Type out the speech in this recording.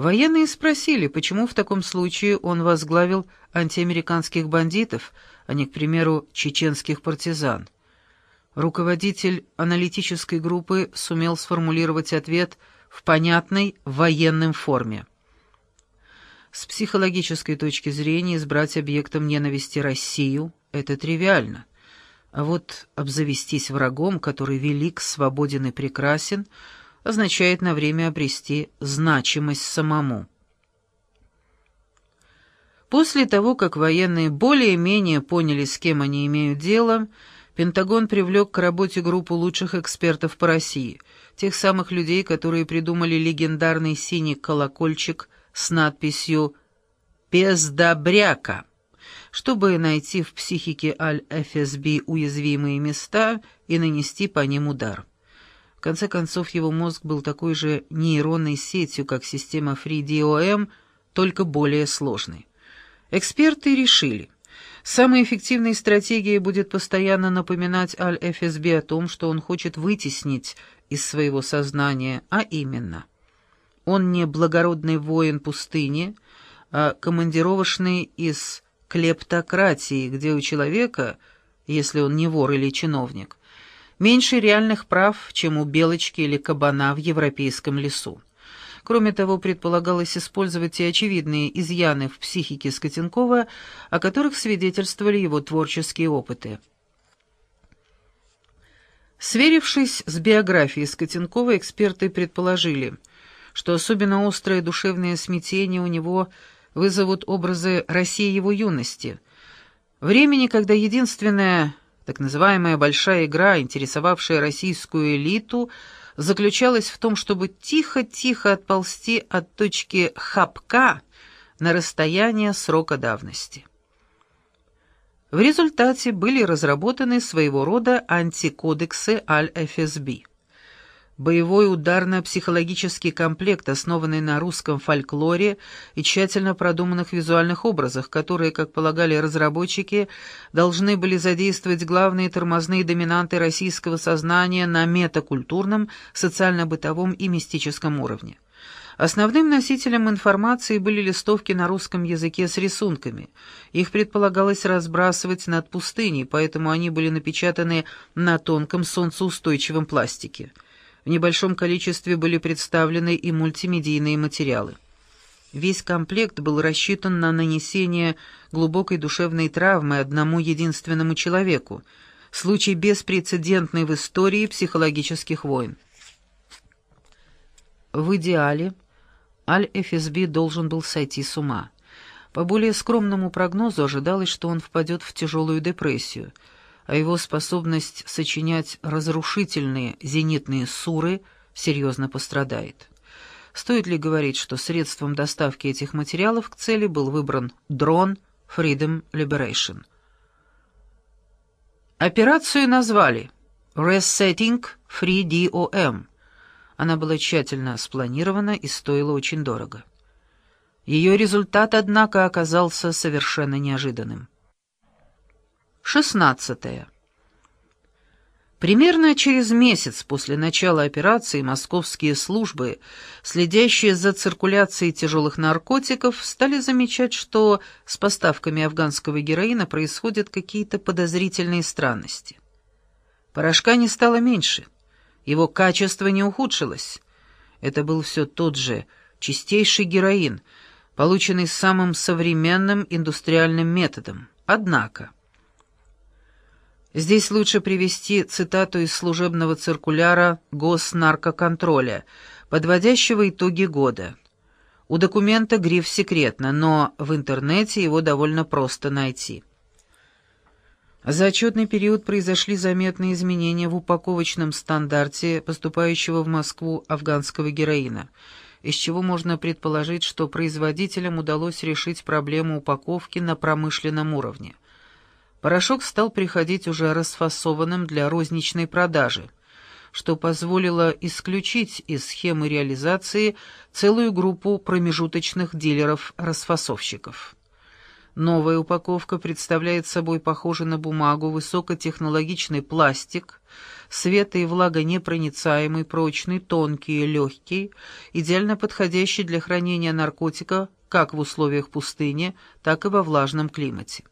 Военные спросили, почему в таком случае он возглавил антиамериканских бандитов, а не, к примеру, чеченских партизан. Руководитель аналитической группы сумел сформулировать ответ в понятной военной форме. С психологической точки зрения избрать объектом ненависти Россию — это тривиально. А вот обзавестись врагом, который велик, свободен и прекрасен, означает на время обрести значимость самому. После того, как военные более-менее поняли, с кем они имеют дело, Пентагон привлек к работе группу лучших экспертов по России, тех самых людей, которые придумали легендарный синий колокольчик с надписью «Пездобряка», чтобы найти в психике Аль-ФСБ уязвимые места и нанести по ним удар. В конце концов, его мозг был такой же нейронной сетью, как система FreeDOM, только более сложной. Эксперты решили, самой эффективной стратегией будет постоянно напоминать Аль-ФСБ о том, что он хочет вытеснить из своего сознания, а именно, он не благородный воин пустыни, а командировочный из клептократии, где у человека, если он не вор или чиновник, меньше реальных прав, чем у белочки или кабана в европейском лесу. Кроме того, предполагалось использовать и очевидные изъяны в психике Скотенкова, о которых свидетельствовали его творческие опыты. Сверившись с биографией Скотенкова, эксперты предположили, что особенно острое душевное смятение у него вызовут образы России его юности, времени, когда единственная так называемая «большая игра», интересовавшая российскую элиту, заключалась в том, чтобы тихо-тихо отползти от точки хапка на расстояние срока давности. В результате были разработаны своего рода антикодексы Аль-ФСБ боевой ударно-психологический комплект, основанный на русском фольклоре и тщательно продуманных визуальных образах, которые, как полагали разработчики, должны были задействовать главные тормозные доминанты российского сознания на метакультурном, социально-бытовом и мистическом уровне. Основным носителем информации были листовки на русском языке с рисунками. Их предполагалось разбрасывать над пустыней, поэтому они были напечатаны на тонком солнцеустойчивом пластике. В небольшом количестве были представлены и мультимедийные материалы. Весь комплект был рассчитан на нанесение глубокой душевной травмы одному единственному человеку, случай беспрецедентный в истории психологических войн. В идеале Аль-ФСБ должен был сойти с ума. По более скромному прогнозу ожидалось, что он впадет в тяжелую депрессию – а его способность сочинять разрушительные зенитные суры серьезно пострадает. Стоит ли говорить, что средством доставки этих материалов к цели был выбран дрон Freedom Liberation? Операцию назвали Resetting Free DOM. Она была тщательно спланирована и стоила очень дорого. Ее результат, однако, оказался совершенно неожиданным. Шестнадцатое. Примерно через месяц после начала операции московские службы, следящие за циркуляцией тяжелых наркотиков, стали замечать, что с поставками афганского героина происходят какие-то подозрительные странности. Порошка не стало меньше, его качество не ухудшилось. Это был все тот же чистейший героин, полученный самым современным индустриальным методом. Однако... Здесь лучше привести цитату из служебного циркуляра Госнаркоконтроля, подводящего итоги года. У документа гриф «Секретно», но в интернете его довольно просто найти. За отчетный период произошли заметные изменения в упаковочном стандарте поступающего в Москву афганского героина, из чего можно предположить, что производителям удалось решить проблему упаковки на промышленном уровне. Порошок стал приходить уже расфасованным для розничной продажи, что позволило исключить из схемы реализации целую группу промежуточных дилеров-расфасовщиков. Новая упаковка представляет собой похожий на бумагу высокотехнологичный пластик, свето- и влагонепроницаемый, прочный, тонкий и легкий, идеально подходящий для хранения наркотика как в условиях пустыни, так и во влажном климате.